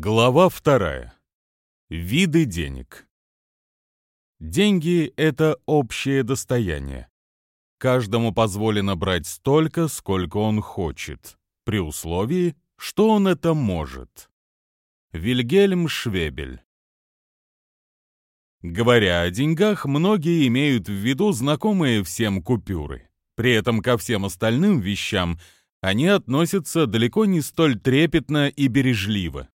Глава вторая. Виды денег. Деньги — это общее достояние. Каждому позволено брать столько, сколько он хочет, при условии, что он это может. Вильгельм Швебель. Говоря о деньгах, многие имеют в виду знакомые всем купюры. При этом ко всем остальным вещам они относятся далеко не столь трепетно и бережливо.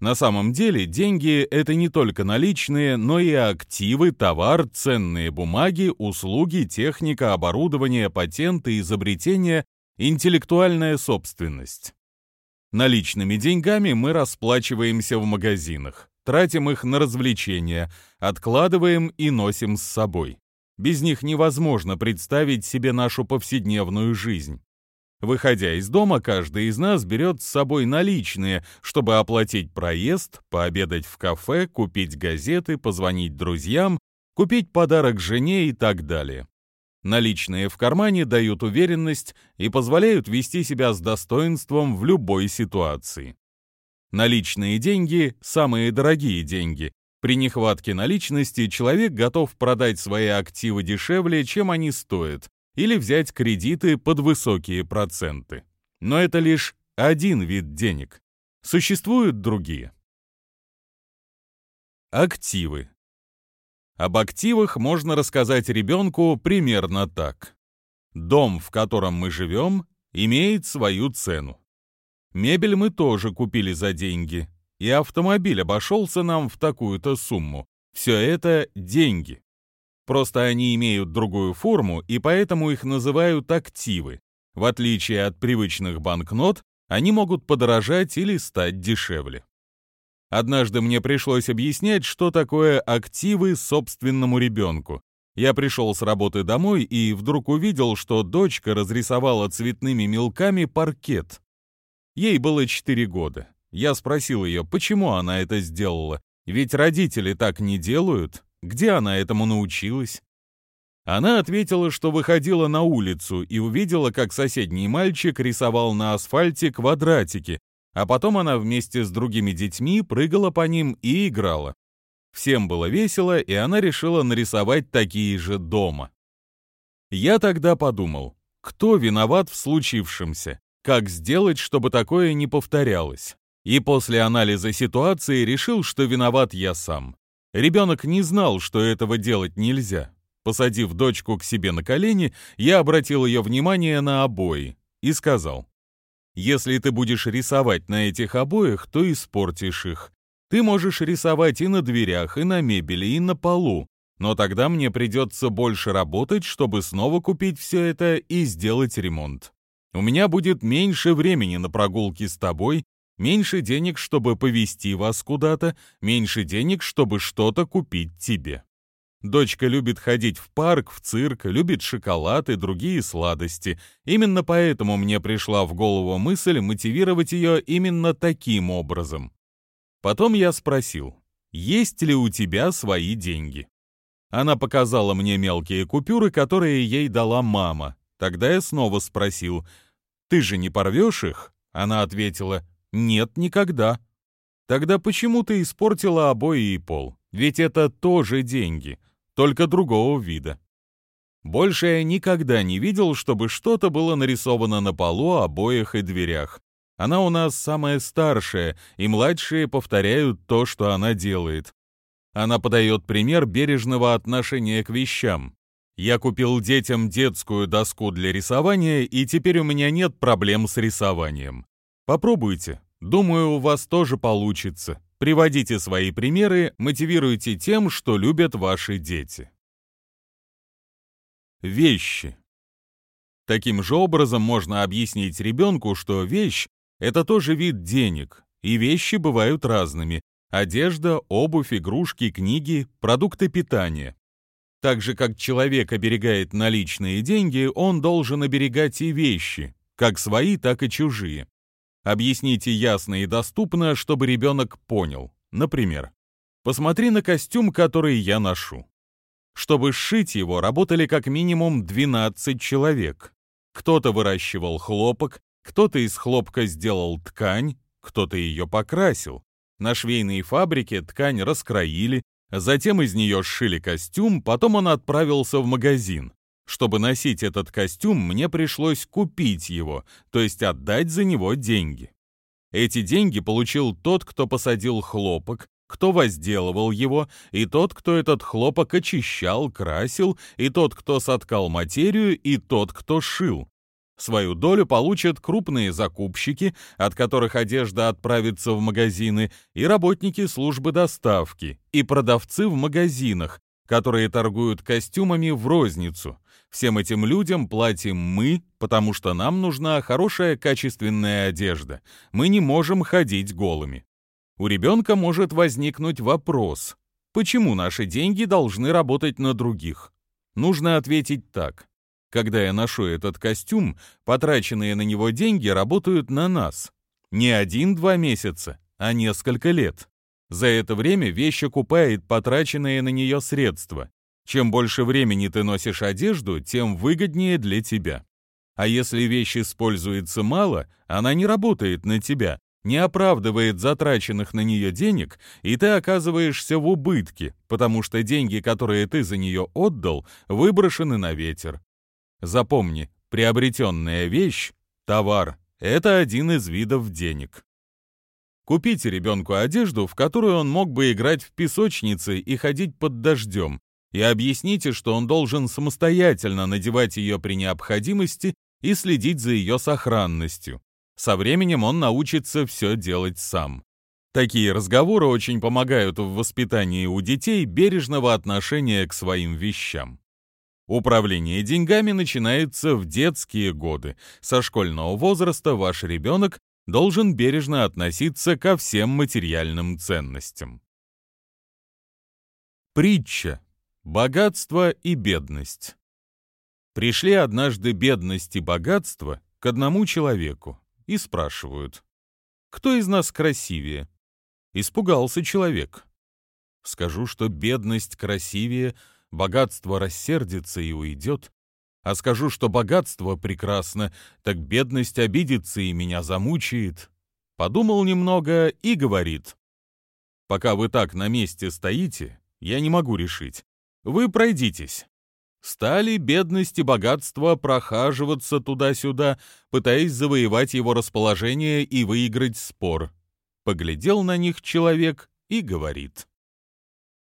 На самом деле деньги — это не только наличные, но и активы, товар, ценные бумаги, услуги, техника, оборудование, патенты, изобретения, интеллектуальная собственность. Наличными деньгами мы расплачиваемся в магазинах, тратим их на развлечения, откладываем и носим с собой. Без них невозможно представить себе нашу повседневную жизнь. Выходя из дома, каждый из нас берет с собой наличные, чтобы оплатить проезд, пообедать в кафе, купить газеты, позвонить друзьям, купить подарок жене и так далее. Наличные в кармане дают уверенность и позволяют вести себя с достоинством в любой ситуации. Наличные деньги – самые дорогие деньги. При нехватке наличности человек готов продать свои активы дешевле, чем они стоят, или взять кредиты под высокие проценты. Но это лишь один вид денег. Существуют другие. Активы. Об активах можно рассказать ребенку примерно так. Дом, в котором мы живем, имеет свою цену. Мебель мы тоже купили за деньги, и автомобиль обошелся нам в такую-то сумму. Все это деньги. Просто они имеют другую форму, и поэтому их называют активы. В отличие от привычных банкнот, они могут подорожать или стать дешевле. Однажды мне пришлось объяснять, что такое активы собственному ребенку. Я пришел с работы домой и вдруг увидел, что дочка разрисовала цветными мелками паркет. Ей было 4 года. Я спросил ее, почему она это сделала, ведь родители так не делают. Где она этому научилась? Она ответила, что выходила на улицу и увидела, как соседний мальчик рисовал на асфальте квадратики, а потом она вместе с другими детьми прыгала по ним и играла. Всем было весело, и она решила нарисовать такие же дома. Я тогда подумал, кто виноват в случившемся, как сделать, чтобы такое не повторялось. И после анализа ситуации решил, что виноват я сам. Ребенок не знал, что этого делать нельзя. Посадив дочку к себе на колени, я обратил ее внимание на обои и сказал, «Если ты будешь рисовать на этих обоях, то испортишь их. Ты можешь рисовать и на дверях, и на мебели, и на полу, но тогда мне придется больше работать, чтобы снова купить все это и сделать ремонт. У меня будет меньше времени на прогулки с тобой Меньше денег, чтобы повезти вас куда-то, меньше денег, чтобы что-то купить тебе. Дочка любит ходить в парк, в цирк, любит шоколад и другие сладости. Именно поэтому мне пришла в голову мысль мотивировать ее именно таким образом. Потом я спросил, есть ли у тебя свои деньги? Она показала мне мелкие купюры, которые ей дала мама. Тогда я снова спросил, ты же не порвешь их? Она ответила, нет, никогда. Тогда почему ты испортила обои и пол? Ведь это тоже деньги, только другого вида. Больше я никогда не видел, чтобы что-то было нарисовано на полу, обоях и дверях. Она у нас самая старшая, и младшие повторяют то, что она делает. Она подает пример бережного отношения к вещам. Я купил детям детскую доску для рисования, и теперь у меня нет проблем с рисованием. Попробуйте. Думаю, у вас тоже получится. Приводите свои примеры, мотивируйте тем, что любят ваши дети. Вещи. Таким же образом можно объяснить ребенку, что вещь – это тоже вид денег, и вещи бывают разными – одежда, обувь, игрушки, книги, продукты питания. Так же, как человек оберегает наличные деньги, он должен оберегать и вещи, как свои, так и чужие. Объясните ясно и доступно, чтобы ребенок понял. Например, посмотри на костюм, который я ношу. Чтобы сшить его, работали как минимум 12 человек. Кто-то выращивал хлопок, кто-то из хлопка сделал ткань, кто-то ее покрасил. На швейной фабрике ткань раскроили, затем из нее сшили костюм, потом он отправился в магазин. Чтобы носить этот костюм, мне пришлось купить его, то есть отдать за него деньги. Эти деньги получил тот, кто посадил хлопок, кто возделывал его, и тот, кто этот хлопок очищал, красил, и тот, кто соткал материю, и тот, кто шил. Свою долю получат крупные закупщики, от которых одежда отправится в магазины, и работники службы доставки, и продавцы в магазинах, которые торгуют костюмами в розницу. Всем этим людям платим мы, потому что нам нужна хорошая качественная одежда. Мы не можем ходить голыми. У ребенка может возникнуть вопрос, почему наши деньги должны работать на других? Нужно ответить так. Когда я ношу этот костюм, потраченные на него деньги работают на нас. Не один-два месяца, а несколько лет. За это время вещь окупает потраченные на нее средства. Чем больше времени ты носишь одежду, тем выгоднее для тебя. А если вещь используется мало, она не работает на тебя, не оправдывает затраченных на нее денег, и ты оказываешься в убытке, потому что деньги, которые ты за нее отдал, выброшены на ветер. Запомни, приобретенная вещь, товар, это один из видов денег. Купите ребенку одежду, в которую он мог бы играть в песочнице и ходить под дождем, и объясните, что он должен самостоятельно надевать ее при необходимости и следить за ее сохранностью. Со временем он научится все делать сам. Такие разговоры очень помогают в воспитании у детей бережного отношения к своим вещам. Управление деньгами начинается в детские годы. Со школьного возраста ваш ребенок должен бережно относиться ко всем материальным ценностям. Притча. Богатство и бедность. Пришли однажды бедность и богатство к одному человеку и спрашивают, кто из нас красивее? Испугался человек. Скажу, что бедность красивее – богатство рассердится и уйдет, а скажу, что богатство прекрасно, так бедность обидится и меня замучает. Подумал немного и говорит. Пока вы так на месте стоите, я не могу решить. Вы пройдитесь. Стали бедность и богатство прохаживаться туда-сюда, пытаясь завоевать его расположение и выиграть спор. Поглядел на них человек и говорит.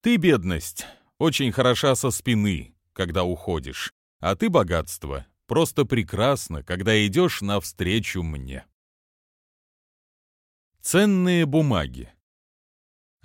«Ты, бедность, очень хороша со спины, когда уходишь, а ты, богатство, просто прекрасно, когда идешь навстречу мне. Ценные бумаги.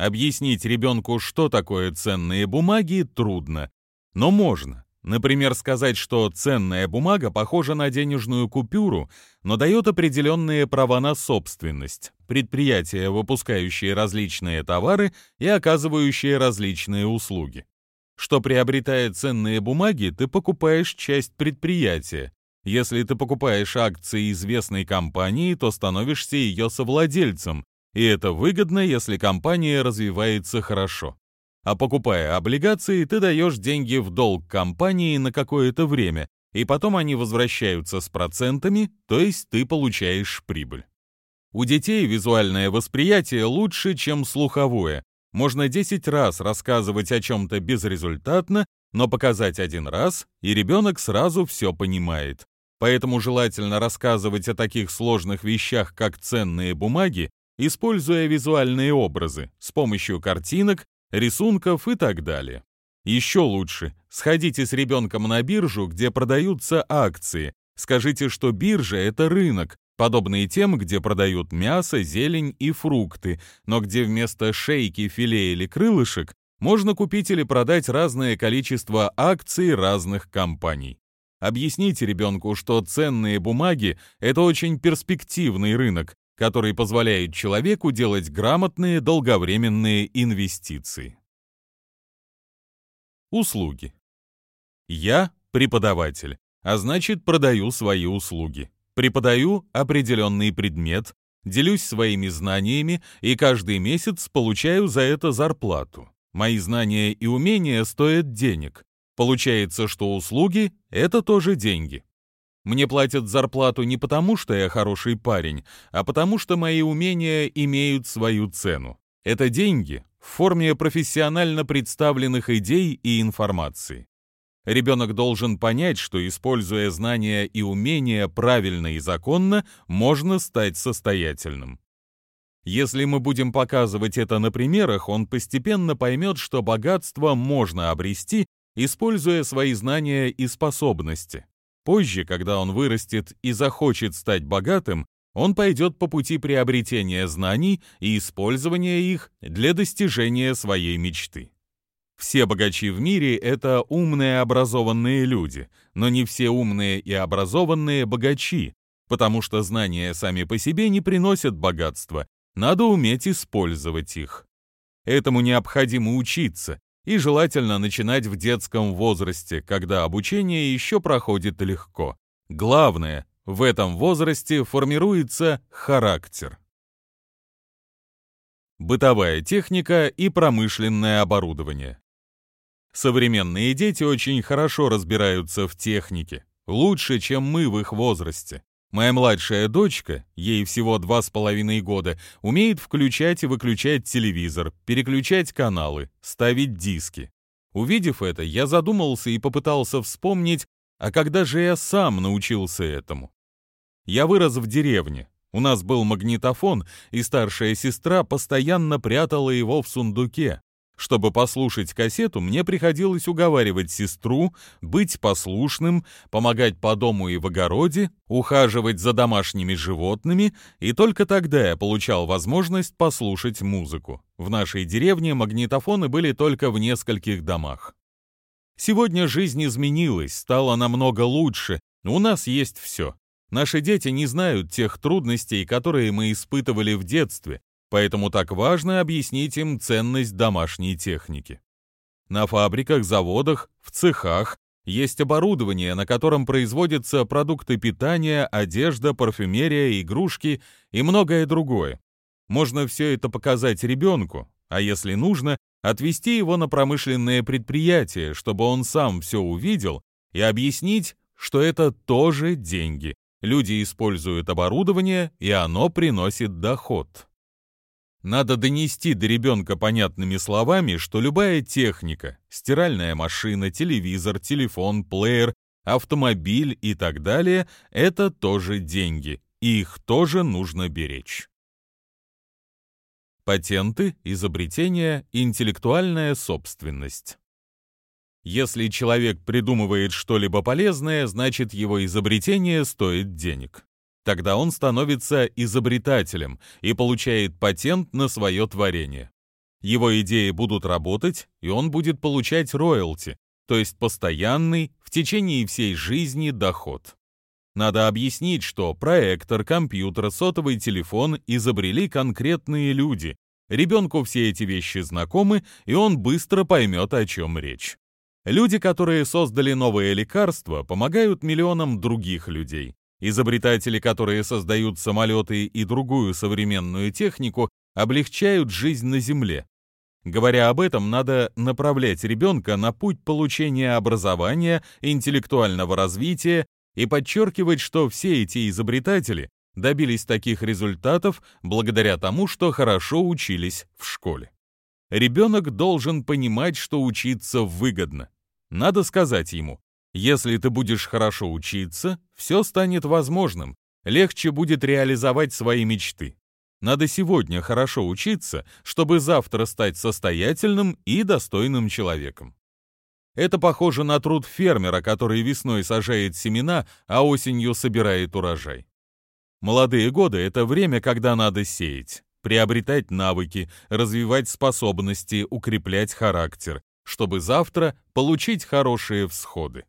Объяснить ребенку, что такое ценные бумаги, трудно, но можно. Например, сказать, что ценная бумага похожа на денежную купюру, но дает определенные права на собственность, предприятия, выпускающие различные товары и оказывающие различные услуги что приобретая ценные бумаги, ты покупаешь часть предприятия. Если ты покупаешь акции известной компании, то становишься ее совладельцем, и это выгодно, если компания развивается хорошо. А покупая облигации, ты даешь деньги в долг компании на какое-то время, и потом они возвращаются с процентами, то есть ты получаешь прибыль. У детей визуальное восприятие лучше, чем слуховое, можно 10 раз рассказывать о чем-то безрезультатно, но показать один раз, и ребенок сразу все понимает. Поэтому желательно рассказывать о таких сложных вещах, как ценные бумаги, используя визуальные образы с помощью картинок, рисунков и так далее. Еще лучше, сходите с ребенком на биржу, где продаются акции. Скажите, что биржа – это рынок, подобные тем, где продают мясо, зелень и фрукты, но где вместо шейки, филе или крылышек можно купить или продать разное количество акций разных компаний. Объясните ребенку, что ценные бумаги – это очень перспективный рынок, который позволяет человеку делать грамотные долговременные инвестиции. Услуги. Я преподаватель, а значит продаю свои услуги. Преподаю определенный предмет, делюсь своими знаниями и каждый месяц получаю за это зарплату. Мои знания и умения стоят денег. Получается, что услуги — это тоже деньги. Мне платят зарплату не потому, что я хороший парень, а потому что мои умения имеют свою цену. Это деньги в форме профессионально представленных идей и информации. Ребенок должен понять, что, используя знания и умения правильно и законно, можно стать состоятельным. Если мы будем показывать это на примерах, он постепенно поймет, что богатство можно обрести, используя свои знания и способности. Позже, когда он вырастет и захочет стать богатым, он пойдет по пути приобретения знаний и использования их для достижения своей мечты. Все богачи в мире — это умные образованные люди, но не все умные и образованные богачи, потому что знания сами по себе не приносят богатства, надо уметь использовать их. Этому необходимо учиться, и желательно начинать в детском возрасте, когда обучение еще проходит легко. Главное, в этом возрасте формируется характер. Бытовая техника и промышленное оборудование. Современные дети очень хорошо разбираются в технике, лучше, чем мы в их возрасте. Моя младшая дочка, ей всего два с половиной года, умеет включать и выключать телевизор, переключать каналы, ставить диски. Увидев это, я задумался и попытался вспомнить, а когда же я сам научился этому? Я вырос в деревне. У нас был магнитофон, и старшая сестра постоянно прятала его в сундуке. Чтобы послушать кассету, мне приходилось уговаривать сестру быть послушным, помогать по дому и в огороде, ухаживать за домашними животными, и только тогда я получал возможность послушать музыку. В нашей деревне магнитофоны были только в нескольких домах. Сегодня жизнь изменилась, стала намного лучше, у нас есть все. Наши дети не знают тех трудностей, которые мы испытывали в детстве, Поэтому так важно объяснить им ценность домашней техники. На фабриках, заводах, в цехах есть оборудование, на котором производятся продукты питания, одежда, парфюмерия, игрушки и многое другое. Можно все это показать ребенку, а если нужно, отвести его на промышленное предприятие, чтобы он сам все увидел, и объяснить, что это тоже деньги. Люди используют оборудование, и оно приносит доход. Надо донести до ребенка понятными словами, что любая техника – стиральная машина, телевизор, телефон, плеер, автомобиль и так далее – это тоже деньги, и их тоже нужно беречь. Патенты, изобретения, интеллектуальная собственность. Если человек придумывает что-либо полезное, значит его изобретение стоит денег. Тогда он становится изобретателем и получает патент на свое творение. Его идеи будут работать, и он будет получать роялти, то есть постоянный, в течение всей жизни доход. Надо объяснить, что проектор, компьютер, сотовый телефон изобрели конкретные люди. Ребенку все эти вещи знакомы, и он быстро поймет, о чем речь. Люди, которые создали новые лекарства, помогают миллионам других людей. Изобретатели, которые создают самолеты и другую современную технику, облегчают жизнь на Земле. Говоря об этом, надо направлять ребенка на путь получения образования, интеллектуального развития и подчеркивать, что все эти изобретатели добились таких результатов благодаря тому, что хорошо учились в школе. Ребенок должен понимать, что учиться выгодно. Надо сказать ему, если ты будешь хорошо учиться, все станет возможным, легче будет реализовать свои мечты. Надо сегодня хорошо учиться, чтобы завтра стать состоятельным и достойным человеком. Это похоже на труд фермера, который весной сажает семена, а осенью собирает урожай. Молодые годы — это время, когда надо сеять, приобретать навыки, развивать способности, укреплять характер, чтобы завтра получить хорошие всходы.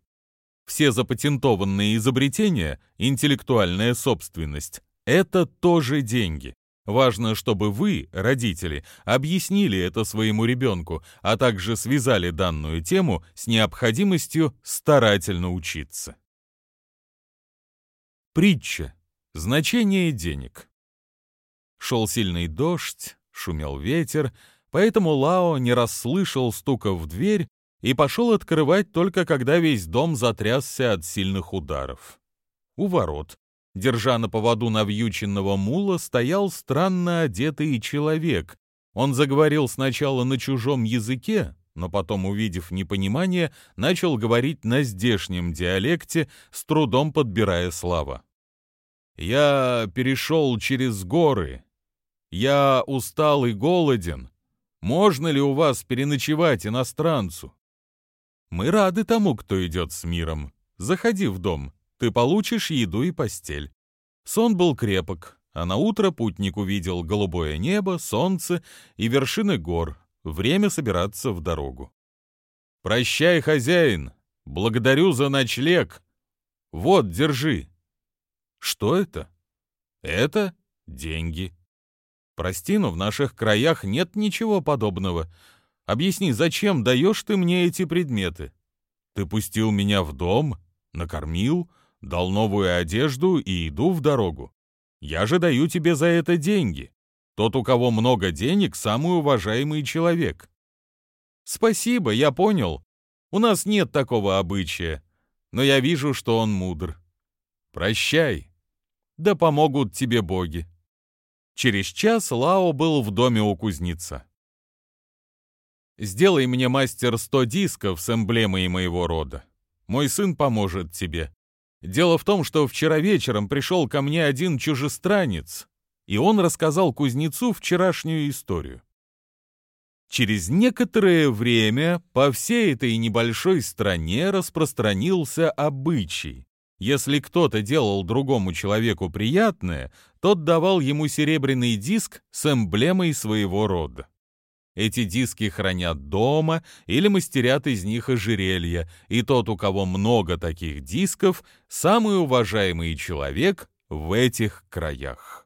Все запатентованные изобретения, интеллектуальная собственность – это тоже деньги. Важно, чтобы вы, родители, объяснили это своему ребенку, а также связали данную тему с необходимостью старательно учиться. Притча. Значение денег. Шел сильный дождь, шумел ветер, поэтому Лао не расслышал стука в дверь и пошел открывать только когда весь дом затрясся от сильных ударов. У ворот, держа на поводу навьюченного мула, стоял странно одетый человек, Он заговорил сначала на чужом языке, но потом, увидев непонимание, начал говорить на здешнем диалекте, с трудом подбирая слова. «Я перешел через горы. Я устал и голоден. Можно ли у вас переночевать иностранцу?» «Мы рады тому, кто идет с миром. Заходи в дом, ты получишь еду и постель». Сон был крепок, а на утро путник увидел голубое небо, солнце и вершины гор, Время собираться в дорогу. «Прощай, хозяин! Благодарю за ночлег! Вот, держи!» «Что это?» «Это деньги». «Прости, но в наших краях нет ничего подобного. Объясни, зачем даешь ты мне эти предметы? Ты пустил меня в дом, накормил, дал новую одежду и иду в дорогу. Я же даю тебе за это деньги. Тот, у кого много денег, самый уважаемый человек. Спасибо, я понял. У нас нет такого обычая, но я вижу, что он мудр. Прощай. Да помогут тебе боги. Через час Лао был в доме у кузнеца. «Сделай мне, мастер, сто дисков с эмблемой моего рода. Мой сын поможет тебе. Дело в том, что вчера вечером пришел ко мне один чужестранец, и он рассказал кузнецу вчерашнюю историю. Через некоторое время по всей этой небольшой стране распространился обычай. Если кто-то делал другому человеку приятное, тот давал ему серебряный диск с эмблемой своего рода. Эти диски хранят дома или мастерят из них ожерелья, и тот, у кого много таких дисков, самый уважаемый человек в этих краях.